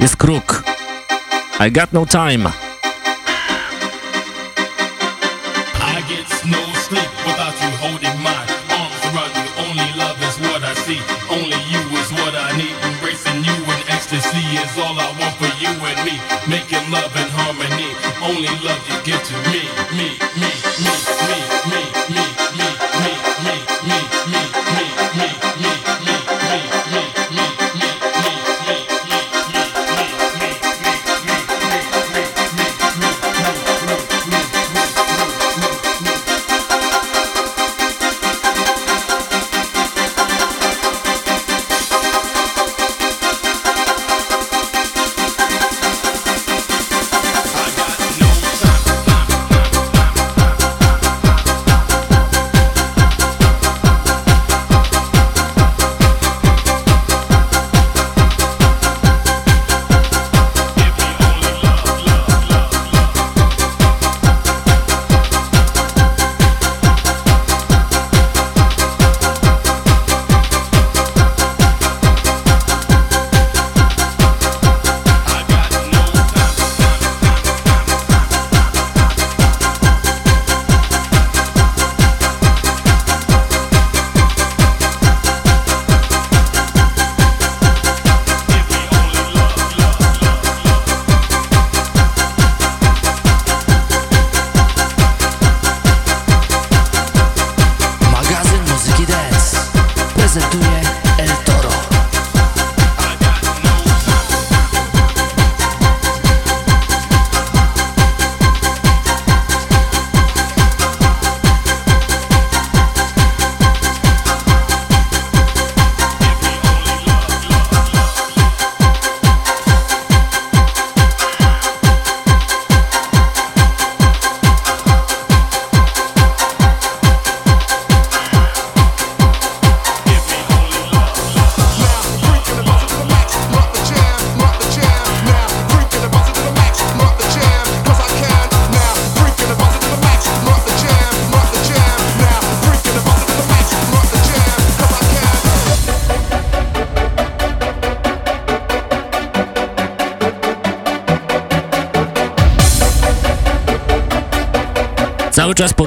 jest kruk. I got no time.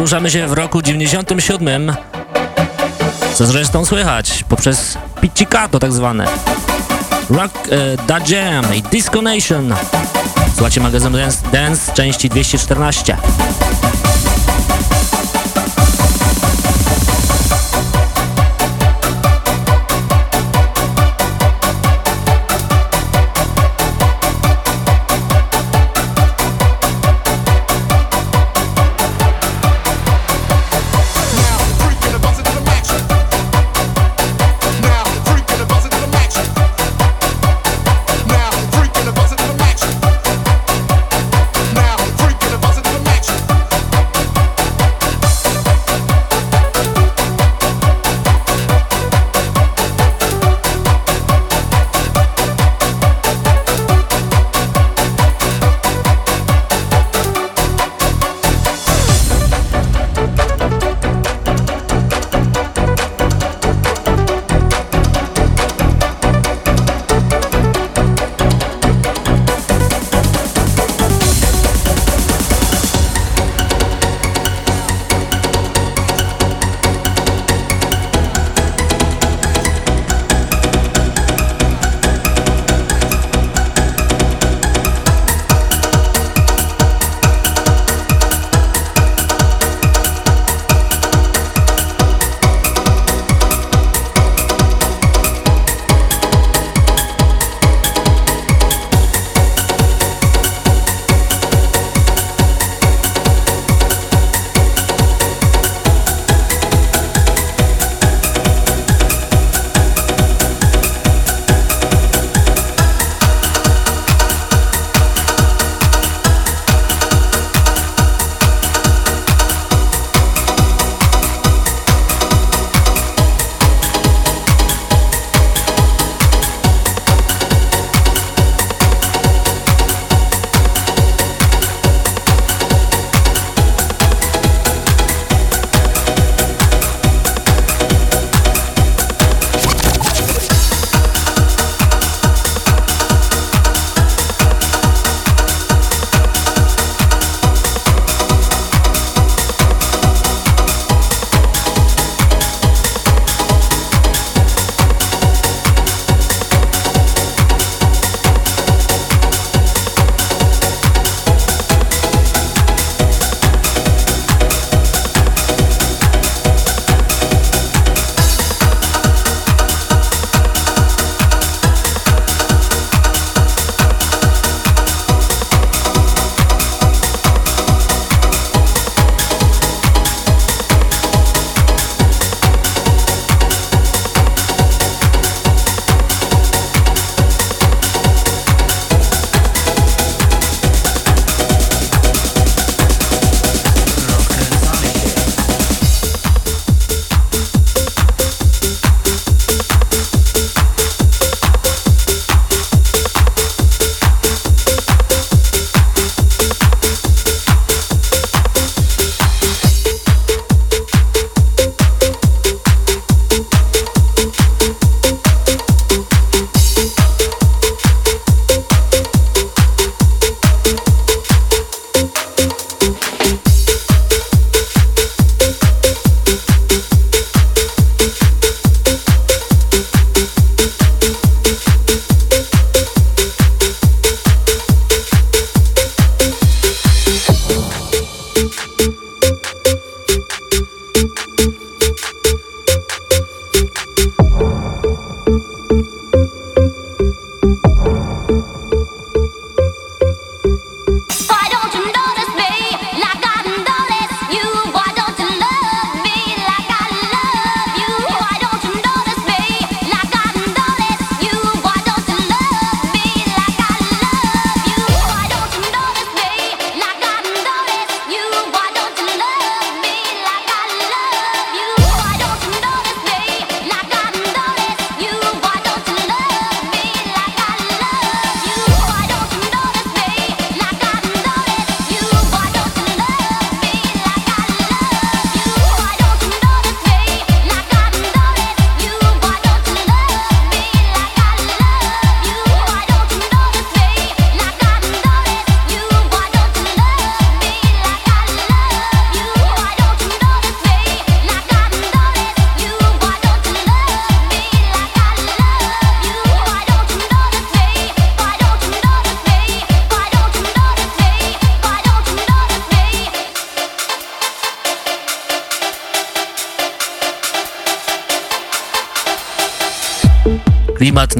Poruszamy się w roku 97, co zresztą słychać poprzez pizzicato tak zwane. Rock e, Da Jam i Disco Nation. Słuchajcie magazyn Dance, Dance części 214.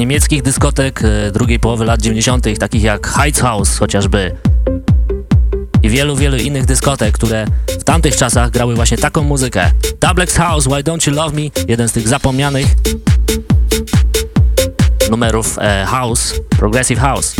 niemieckich dyskotek e, drugiej połowy lat 90., takich jak Heights House chociażby i wielu, wielu innych dyskotek, które w tamtych czasach grały właśnie taką muzykę. Dublex House, Why Don't You Love Me, jeden z tych zapomnianych numerów e, house, progressive house.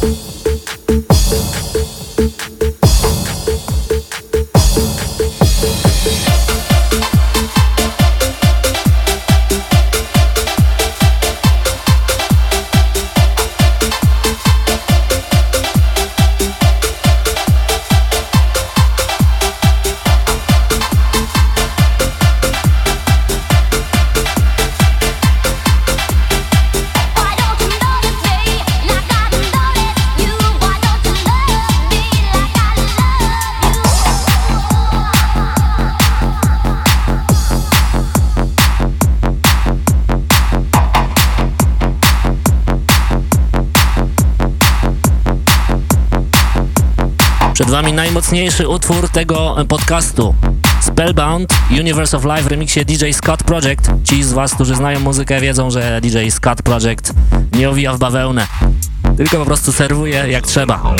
Przed wami najmocniejszy utwór tego e, podcastu. Spellbound, Universe of Life w remiksie DJ Scott Project. Ci z was, którzy znają muzykę wiedzą, że DJ Scott Project nie owija w bawełnę, tylko po prostu serwuje jak trzeba.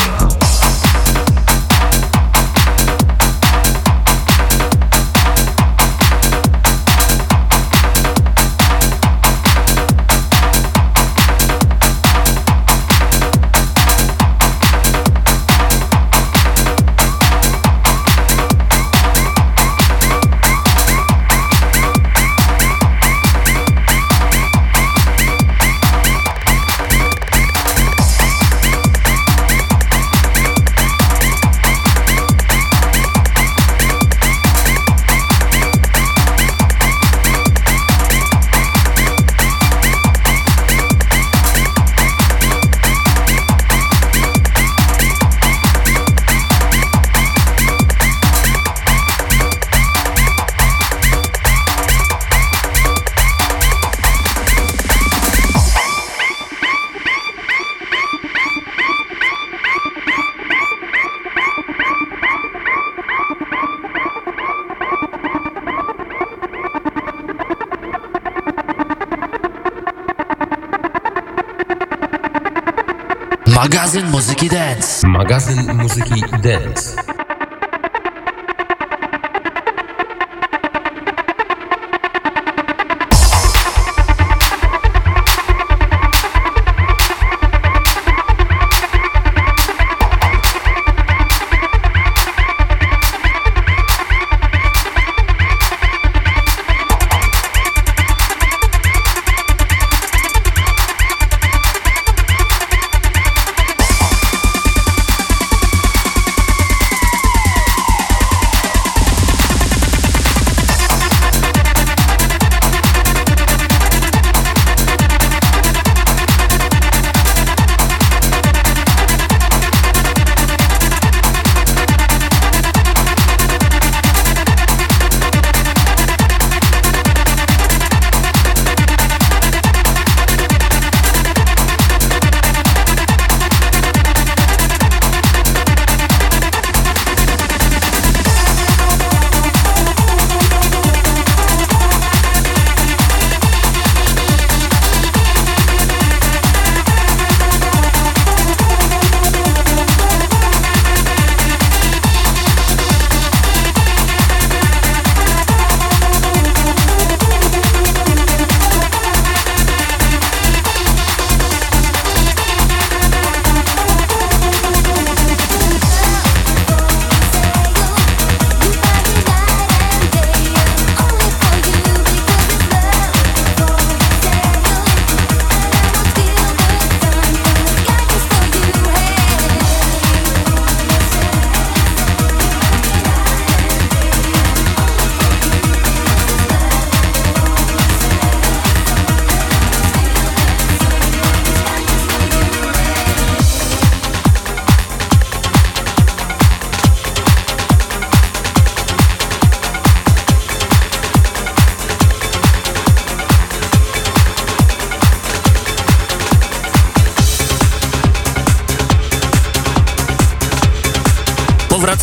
Magazyn muzyki dance. Magazyn muzyki dance.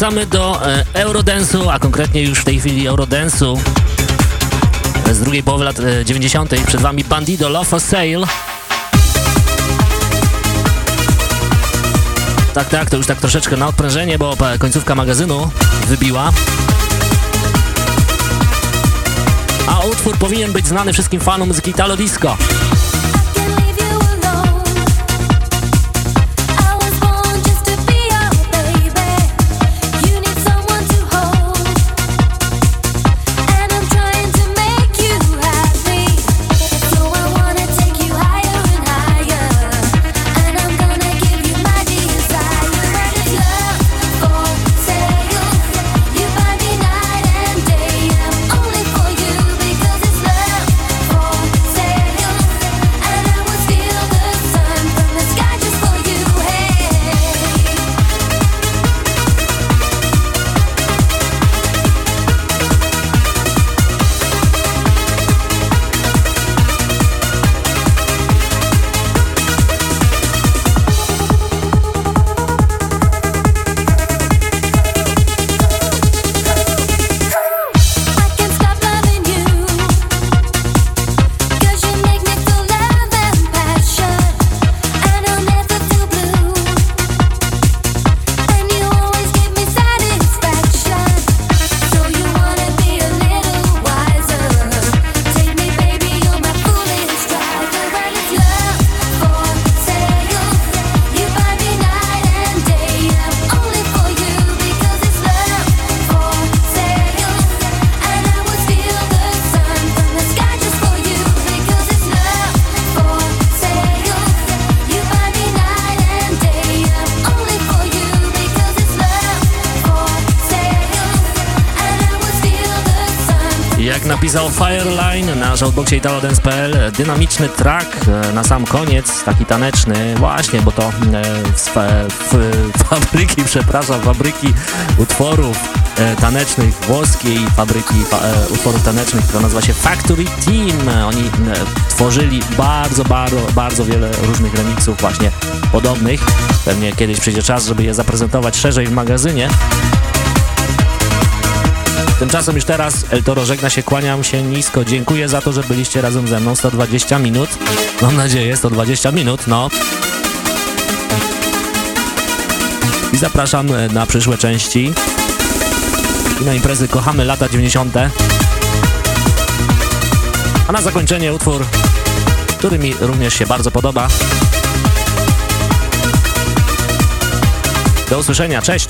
Wracamy do e, Eurodance'u, a konkretnie już w tej chwili Eurodance'u z drugiej połowy lat e, 90. Przed wami Bandido Love for Sale. Tak, tak, to już tak troszeczkę na odprężenie, bo e, końcówka magazynu wybiła. A utwór powinien być znany wszystkim fanom muzyki Italo Disco. Na shoutboxie italodance.pl, dynamiczny track e, na sam koniec, taki taneczny, właśnie, bo to e, z f- fabryki, przepraszam, fabryki utworów e, tanecznych włoskiej fabryki fa- e, utworów tanecznych, która nazywa się Factory Team. Oni e, tworzyli bardzo, bardzo, bardzo wiele różnych remixów właśnie podobnych. Pewnie kiedyś przyjdzie czas, żeby je zaprezentować szerzej w magazynie. Tymczasem już teraz El Toro żegna się, kłaniam się nisko. Dziękuję za to, że byliście razem ze mną 120 minut. Mam nadzieję, 120 minut, no. I zapraszam e, na przyszłe części. I na imprezy kochamy lata 90. A na zakończenie utwór, który mi również się bardzo podoba. Do usłyszenia, cześć!